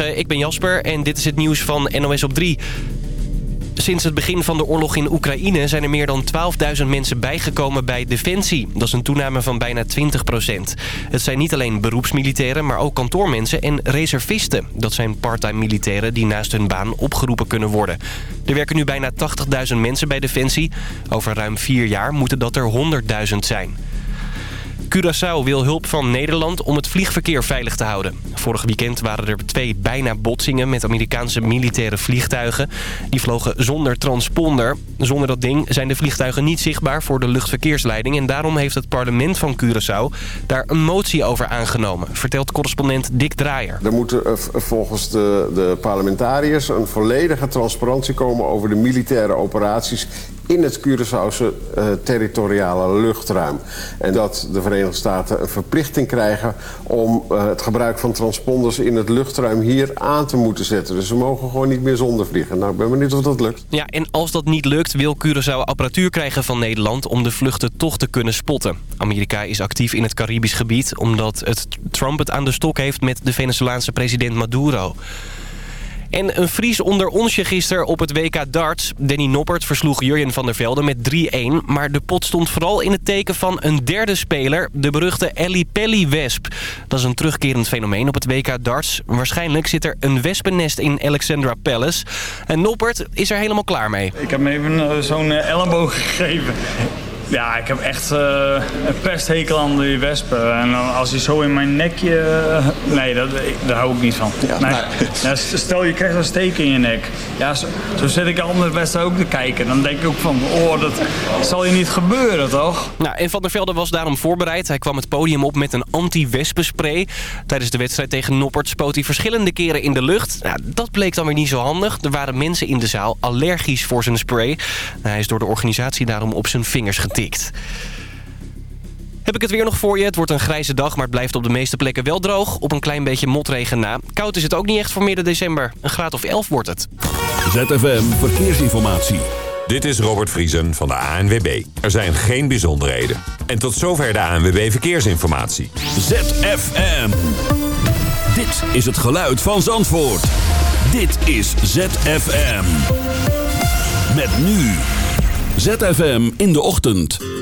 Ik ben Jasper en dit is het nieuws van NOS op 3. Sinds het begin van de oorlog in Oekraïne zijn er meer dan 12.000 mensen bijgekomen bij Defensie. Dat is een toename van bijna 20% Het zijn niet alleen beroepsmilitairen, maar ook kantoormensen en reservisten. Dat zijn parttime militairen die naast hun baan opgeroepen kunnen worden. Er werken nu bijna 80.000 mensen bij Defensie. Over ruim vier jaar moeten dat er 100.000 zijn. Curaçao wil hulp van Nederland om het vliegverkeer veilig te houden. Vorig weekend waren er twee bijna botsingen met Amerikaanse militaire vliegtuigen. Die vlogen zonder transponder. Zonder dat ding zijn de vliegtuigen niet zichtbaar voor de luchtverkeersleiding... en daarom heeft het parlement van Curaçao daar een motie over aangenomen... vertelt correspondent Dick Draaier. Er moet volgens de, de parlementariërs een volledige transparantie komen... over de militaire operaties in het Curaçaose uh, territoriale luchtruim. En dat de Verenigde Staten een verplichting krijgen... om uh, het gebruik van transponders in het luchtruim hier aan te moeten zetten. Dus ze mogen gewoon niet meer zonder vliegen. Nou, ik ben benieuwd of dat lukt. Ja, en als dat niet lukt, wil Curaçao apparatuur krijgen van Nederland... om de vluchten toch te kunnen spotten. Amerika is actief in het Caribisch gebied... omdat het Trump het aan de stok heeft met de Venezolaanse president Maduro. En een Fries onder onsje gisteren op het WK darts. Danny Noppert versloeg Jurjen van der Velde met 3-1. Maar de pot stond vooral in het teken van een derde speler. De beruchte Ellie Pelly Wesp. Dat is een terugkerend fenomeen op het WK darts. Waarschijnlijk zit er een wespennest in Alexandra Palace. En Noppert is er helemaal klaar mee. Ik heb hem even eh, zo'n eh, elleboog gegeven. Ja, ik heb echt uh, een pesthekel aan die wespen. En als hij zo in mijn nekje... Uh, nee, dat, daar hou ik niet van. Ja, nee. ja, stel je krijgt een steek in je nek. Ja, zo, zo zit ik andere westen ook te kijken. Dan denk ik ook van, oh, dat zal je niet gebeuren, toch? Nou, en Van der Velde was daarom voorbereid. Hij kwam het podium op met een anti-wespenspray. Tijdens de wedstrijd tegen Noppert spoot hij verschillende keren in de lucht. Nou, dat bleek dan weer niet zo handig. Er waren mensen in de zaal allergisch voor zijn spray. Hij is door de organisatie daarom op zijn vingers getikt. Heb ik het weer nog voor je. Het wordt een grijze dag, maar het blijft op de meeste plekken wel droog. Op een klein beetje motregen na. Koud is het ook niet echt voor midden december. Een graad of 11 wordt het. ZFM Verkeersinformatie. Dit is Robert Vriesen van de ANWB. Er zijn geen bijzonderheden. En tot zover de ANWB Verkeersinformatie. ZFM. Dit is het geluid van Zandvoort. Dit is ZFM. Met nu... ZFM in de ochtend.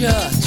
Yeah.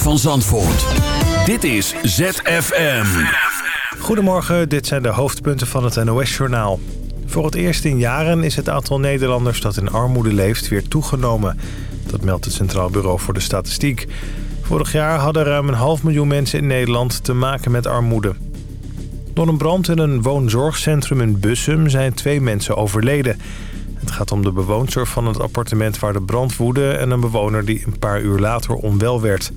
van Zandvoort. Dit is ZFM. Goedemorgen, dit zijn de hoofdpunten van het NOS-journaal. Voor het eerst in jaren is het aantal Nederlanders dat in armoede leeft weer toegenomen. Dat meldt het Centraal Bureau voor de Statistiek. Vorig jaar hadden ruim een half miljoen mensen in Nederland te maken met armoede. Door een brand in een woonzorgcentrum in Bussum zijn twee mensen overleden. Het gaat om de bewoonster van het appartement waar de brand woedde... en een bewoner die een paar uur later onwel werd.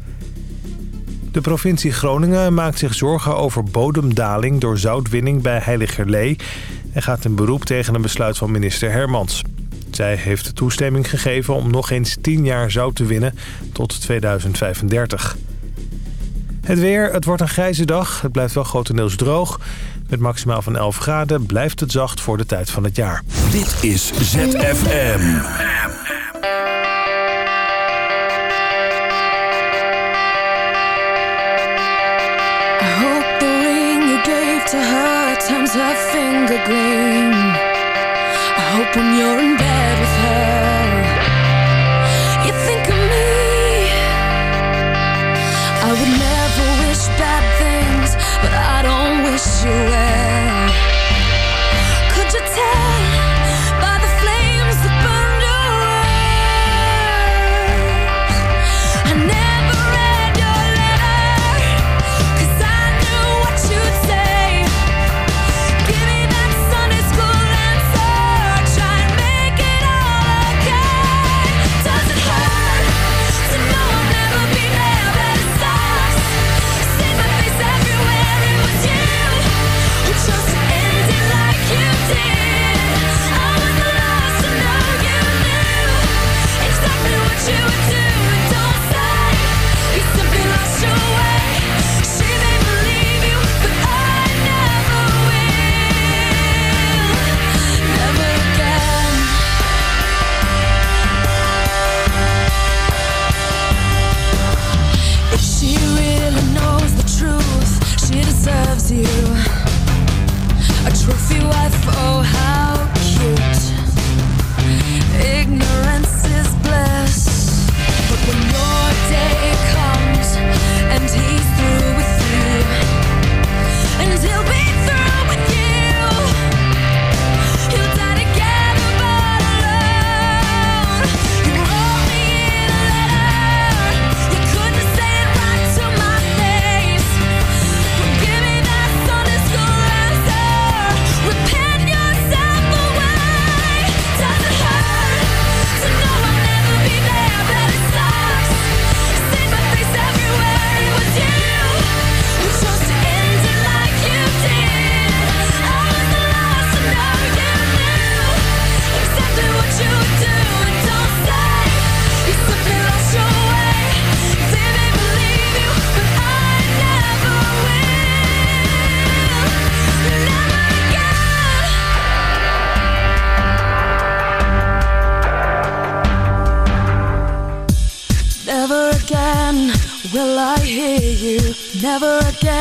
De provincie Groningen maakt zich zorgen over bodemdaling door zoutwinning bij Heiligerlee... en gaat in beroep tegen een besluit van minister Hermans. Zij heeft toestemming gegeven om nog eens 10 jaar zout te winnen tot 2035. Het weer, het wordt een grijze dag. Het blijft wel grotendeels droog. Met maximaal van 11 graden blijft het zacht voor de tijd van het jaar. Dit is ZFM. sometimes her finger gleam I hope when you're in bed with her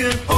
Oh.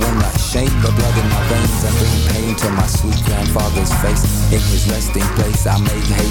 Amazing